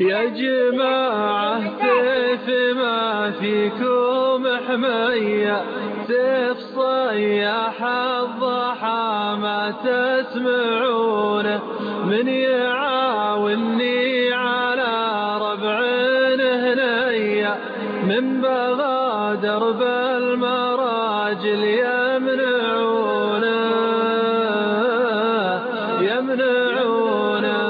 يا جماعة سيف ما فيكم حمية سيف صياح الضحى ما تسمعونه من يعاوني على ربع هنية من بغى درب المراجل يمنعونه يمنعونه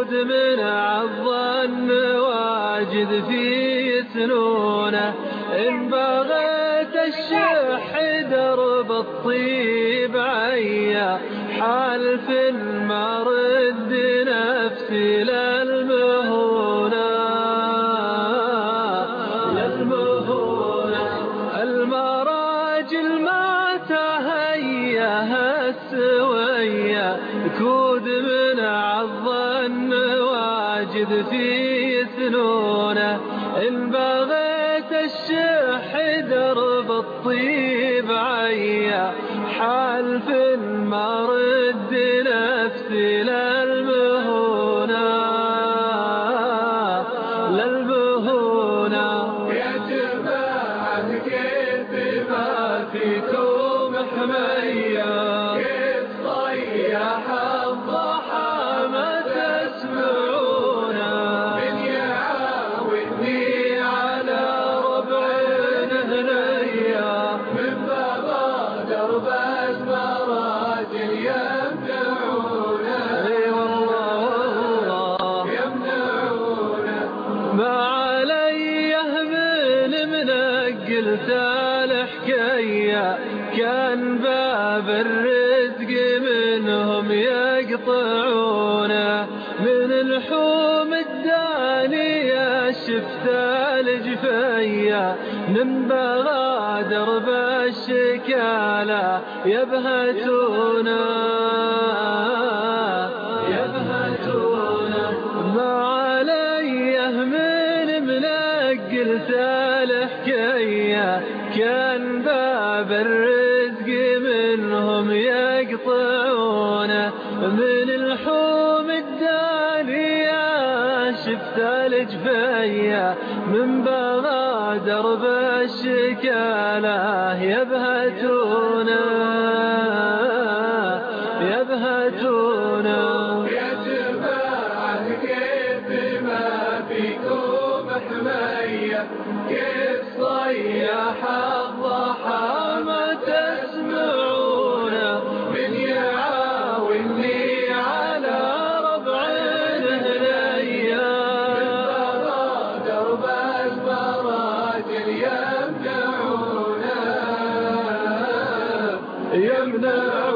كود من عالظن واجد في سنونه إن بغيت الشح درب الطيب عيا. حال في المرد نفسي للمهونة. للمهونة. المراجل ما تهياها السوية كود من عالظن واجد في سنونه. إن بغيت الشح درب الطيب عيا. حال في المرد نفسي للمهونة. للمهونة. يا جماعة كيف ما فيكم حمية منقل الحكاية كان باب الرزق منهم يقطعونه. من الحوم الدانية شفت الجفية من بغادر بالشكالة يبهتونه يبهتونه الرزق منهم يقطعونه من الحوم الدانية شفت الجفية من بغادر بالشكالة يبهتونه يبهتونه يا جماعة كيف صيح يا